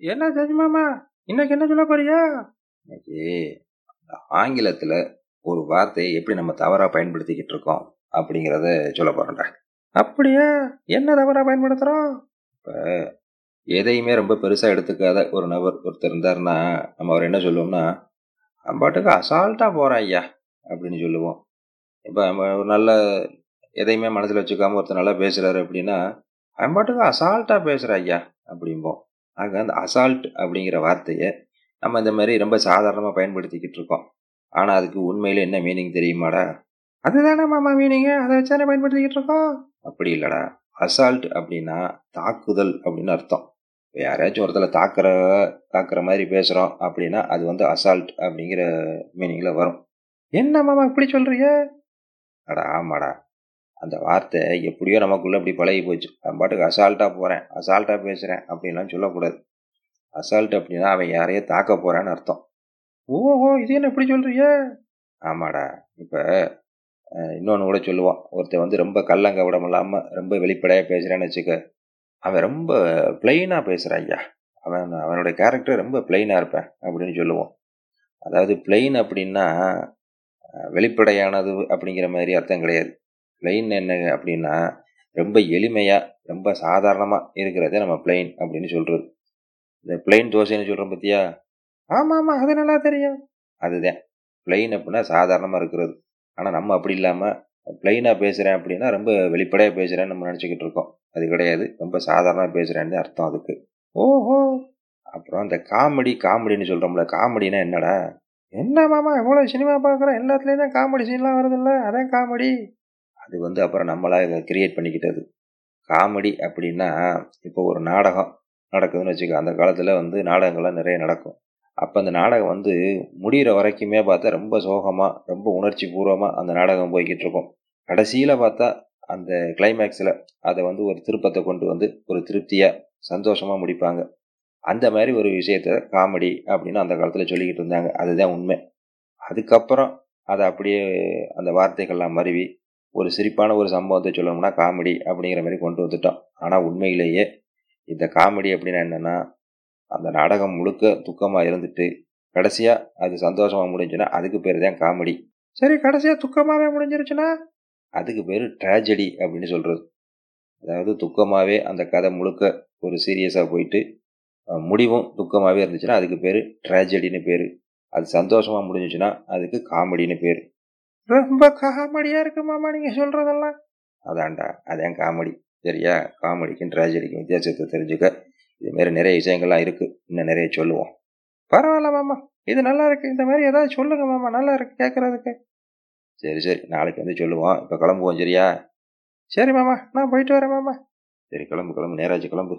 என்ன மாமா? இன்னைக்கு என்ன சொல்ல போறியா இன்னைக்கு ஆங்கிலத்துல ஒரு வார்த்தையை எப்படி நம்ம தவறா பயன்படுத்திக்கிட்டு இருக்கோம் அப்படிங்கிறத சொல்ல போறேன்டா. அப்படியா? என்ன தவறா பயன்படுத்துறோம்? இப்ப எதையுமே ரொம்ப பெருசா எடுத்துக்காத ஒரு நபர் ஒருத்தர் இருந்தாருன்னா நம்ம அவர் என்ன சொல்லுவோம்னா "அவன் பாட்டுக்கு அசால்ட்டா போறான் ஐயா அப்படின்னு சொல்லுவோம். இப்போ நம்ம ஒரு நல்ல எதையுமே மனசுல வச்சுக்காம ஒருத்தர் நல்லா பேசுறாரு அப்படின்னா அவன் பாட்டுக்கு அசால்ட்டா பேசுற ஐயா அப்படிம்போம். ஆக அந்த அசால்ட் அப்படிங்கிற வார்த்தையை நம்ம இந்த மாதிரி ரொம்ப சாதாரணமாக பயன்படுத்திக்கிட்டு இருக்கோம். ஆனால் அதுக்கு உண்மையில் என்ன மீனிங் தெரியுமாடா? அதுதானே மாமா மீனிங்கு அதை வச்சானே பயன்படுத்திக்கிட்டு இருக்கோம்? அப்படி இல்லைடா. அசால்ட் அப்படின்னா தாக்குதல் அப்படின்னு அர்த்தம். யாராச்சும் யாரையாச்சும் தாக்குற தாக்குற மாதிரி பேசுகிறோம் அப்படின்னா அது வந்து அசால்ட் அப்படிங்கிற மீனிங்கில் வரும். என்ன மாமா இப்படி சொல்கிறீங்க அடா ஆமாடா. அந்த வார்த்தை எப்படியோ நமக்குள்ளே அப்படி பழகி போச்சு. நான் பாட்டுக்கு அசால்ட்டாக போகிறேன் அசால்ட்டாக பேசுகிறேன் அப்படின்லாம் சொல்லக்கூடாது. அசால்ட் அப்படின்னா அவன் யாரையோ தாக்க போகிறான்னு அர்த்தம். ஓஹோ இது என்ன எப்படி சொல்றீங்க ஆமாடா. இப்போ இன்னொன்று கூட சொல்லுவான். ஒருத்தன் வந்து ரொம்ப கல்லங்க இல்லாம ரொம்ப வெளிப்படையாக பேசுகிறான்னு வச்சுக்க அவன் ரொம்ப பிளெயினாக பேசுகிறான் ஐயா. அவன் அவனோட கேரக்டர் ரொம்ப பிளெயினாக இருப்பேன் அப்படின்னு சொல்லுவோம். அதாவது பிளெயின் அப்படின்னா வெளிப்படையானது அப்படிங்கிற மாதிரி அர்த்தம் கிடையாது. பிளெயின் என்ன அப்படின்னா ரொம்ப எளிமையாக ரொம்ப சாதாரணமாக இருக்கிறதே நம்ம பிளெயின் அப்படின்னு சொல்கிறது இந்த பிளெயின் தோசைன்னு சொல்கிறோம் பார்த்தியா ஆமாம் ஆமாம் அது நல்லா தெரியும். அதுதான். பிளெயின் அப்படின்னா சாதாரணமாக இருக்கிறது. ஆனால் நம்ம அப்படி இல்லாமல் பிளெயினாக பேசுகிறேன் அப்படின்னா ரொம்ப வெளிப்படையாக பேசுகிறேன்னு நம்ம நினச்சிக்கிட்டு இருக்கோம். அது கிடையாது. ரொம்ப சாதாரணமாக பேசுகிறேன்னு அர்த்தம் அதுக்கு. ஓஹோ! அப்புறம் அந்த காமெடி காமெடின்னு சொல்கிறோம்ல காமெடினா என்னடா? என்ன மாமா எவ்வளோ சினிமா பார்க்குறோம்? எல்லாத்துலேயும் தான் காமெடி சீன்லாம் வருதுல்ல? அதான் காமெடி. அது வந்து அப்புறம் நம்மளாக இதை கிரியேட் பண்ணிக்கிட்டது. காமெடி அப்படின்னா இப்போ ஒரு நாடகம் நடக்குதுன்னு வச்சுக்கோ அந்த காலத்தில் வந்து நாடகங்கள்லாம் நிறைய நடக்கும். அப்போ அந்த நாடகம் வந்து முடிகிற வரைக்குமே பார்த்தா ரொம்ப சோகமாக ரொம்ப உணர்ச்சி பூர்வமாக அந்த நாடகம் போய்கிட்டு இருக்கும். கடைசியில் பார்த்தா அந்த கிளைமேக்ஸில் அதை வந்து ஒரு திருப்பத்தை கொண்டு வந்து ஒரு திருப்தியாக சந்தோஷமாக முடிப்பாங்க. அந்த மாதிரி ஒரு விஷயத்த காமெடி அப்படின்னு அந்த காலத்தில் சொல்லிக்கிட்டு இருந்தாங்க. அதுதான் உண்மை. அதுக்கப்புறம் அதை அப்படியே அந்த வார்த்தைகள்லாம் மருவி ஒரு சிரிப்பான ஒரு சம்பவத்தை சொல்லணும்னா காமெடி அப்படிங்கிற மாதிரி கொண்டு வந்துட்டோம். ஆனால் உண்மையிலேயே இந்த காமெடி அப்படின்னா என்னென்னா அந்த நாடகம் முழுக்க துக்கமாக இருந்துட்டு கடைசியாக அது சந்தோஷமாக முடிஞ்சுன்னா அதுக்கு பேர் தான் காமெடி. சரி கடைசியாக துக்கமாகவே முடிஞ்சிருச்சுன்னா அதுக்கு பேர் ட்ராஜடி அப்படின்னு சொல்கிறது அதாவது துக்கமாகவே அந்த கதை முழுக்க ஒரு சீரியஸாக போயிட்டு முடிவும் துக்கமாகவே இருந்துச்சுன்னா அதுக்கு பேர் ட்ராஜடின்னு பேர். அது சந்தோஷமாக முடிஞ்சிச்சுன்னா அதுக்கு காமெடின்னு பேர். ரொம்ப காமெடியா இருக்கு மாமா நீங்க சொல்றதெல்லாம்? அதான்டா அதான் காமெடி. சரியா? காமெடிக்கும் ட்ராஜடிக்கும் வித்தியாசத்தை தெரிஞ்சுக்க. இது மாதிரி நிறைய விஷயங்கள்லாம் இருக்குது இன்னும் நிறைய சொல்லுவோம். பரவாயில்ல மாமா. இது நல்லா இருக்கு. இந்த மாதிரி ஏதாவது சொல்லுங்க மாமா. நல்லா இருக்கு கேட்கறதுக்கு சரி சரி. நாளைக்கு வந்து சொல்லுவோம். இப்போ கிளம்புவோம் சரியா? சரி மாமா. நான் போயிட்டு வரேன் மாமா. சரி கிளம்பு கிளம்பு. நேராச்சு கிளம்பு.